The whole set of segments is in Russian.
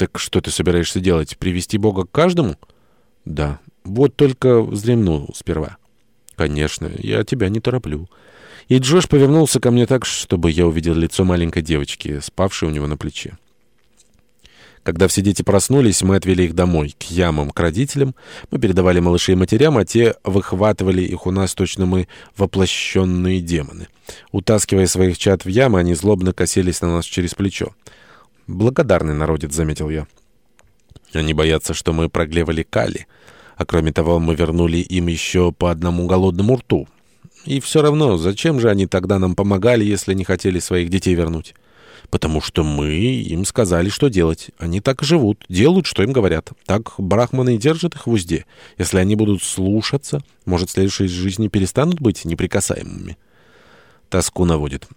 Так что ты собираешься делать? Привести Бога к каждому? Да. Вот только вздремнул сперва. Конечно, я тебя не тороплю. И Джош повернулся ко мне так, чтобы я увидел лицо маленькой девочки, спавшей у него на плече. Когда все дети проснулись, мы отвели их домой, к ямам, к родителям. Мы передавали малышей матерям, а те выхватывали их у нас, точно мы воплощенные демоны. Утаскивая своих чад в ямы, они злобно косились на нас через плечо. «Благодарный народец», — заметил я. Они боятся, что мы проглевали кали. А кроме того, мы вернули им еще по одному голодному рту. И все равно, зачем же они тогда нам помогали, если не хотели своих детей вернуть? Потому что мы им сказали, что делать. Они так живут, делают, что им говорят. Так брахманы и держат их в узде. Если они будут слушаться, может, в следующей жизни перестанут быть неприкасаемыми. Тоску наводит.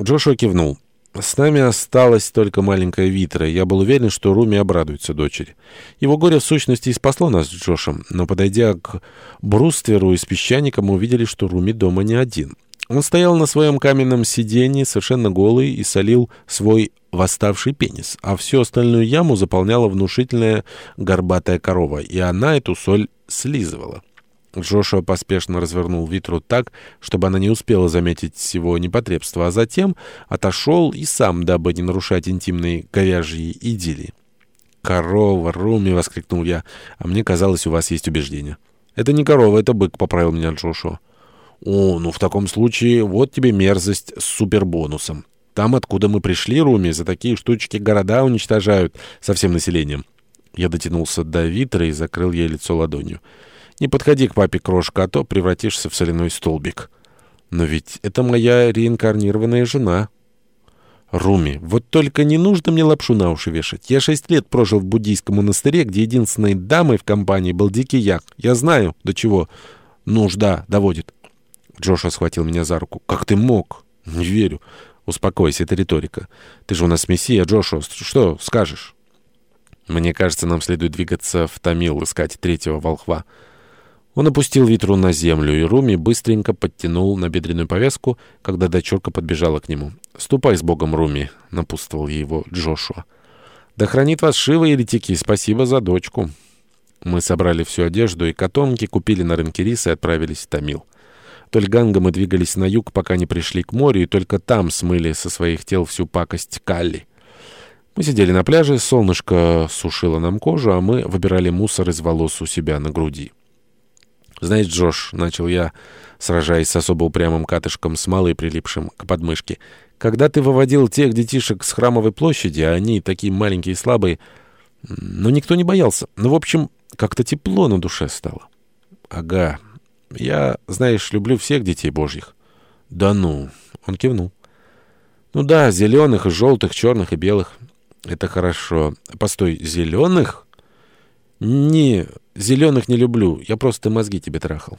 Джошуа кивнул. С нами осталась только маленькая Витра, я был уверен, что Руми обрадуется дочери. Его горе в сущности и спасло нас с Джошем, но, подойдя к брустверу и с песчаником, мы увидели, что Руми дома не один. Он стоял на своем каменном сиденье, совершенно голый, и солил свой восставший пенис, а всю остальную яму заполняла внушительная горбатая корова, и она эту соль слизывала. Джошуа поспешно развернул Витру так, чтобы она не успела заметить всего непотребства, а затем отошел и сам, дабы не нарушать интимные говяжьи идиллии. «Корова, Руми!» — воскликнул я. «А мне казалось, у вас есть убеждение». «Это не корова, это бык», — поправил меня Джошуа. «О, ну в таком случае вот тебе мерзость с супербонусом. Там, откуда мы пришли, Руми, за такие штучки города уничтожают со всем населением». Я дотянулся до Витры и закрыл ей лицо ладонью. «Не подходи к папе, крошка, а то превратишься в соляной столбик». «Но ведь это моя реинкарнированная жена». «Руми, вот только не нужно мне лапшу на уши вешать. Я шесть лет прожил в буддийском монастыре, где единственной дамой в компании был дикий ях. Я знаю, до чего нужда доводит». Джоша схватил меня за руку. «Как ты мог?» «Не верю». «Успокойся, это риторика. Ты же у нас мессия, Джошуа. Что скажешь?» «Мне кажется, нам следует двигаться в Тамил, искать третьего волхва». Он опустил Витру на землю, и Руми быстренько подтянул на бедренную повязку, когда дочурка подбежала к нему. «Ступай с Богом, Руми», — напутствовал его Джошуа. «Да хранит вас Шива, еретики, спасибо за дочку». Мы собрали всю одежду и котомки, купили на рынке рис и отправились в Тамил. Вдоль Ганга мы двигались на юг, пока не пришли к морю, и только там смыли со своих тел всю пакость калли. Мы сидели на пляже, солнышко сушило нам кожу, а мы выбирали мусор из волос у себя на груди. «Знаешь, Джош», — начал я, сражаясь с особо упрямым катышком с малой прилипшим к подмышке, «когда ты выводил тех детишек с храмовой площади, а они такие маленькие и слабые, но никто не боялся. Ну, в общем, как-то тепло на душе стало». «Ага, я, знаешь, люблю всех детей божьих». «Да ну!» — он кивнул. «Ну да, зеленых желтых, черных и белых. Это хорошо. Постой, зеленых?» «Не, зеленых не люблю. Я просто мозги тебе трахал».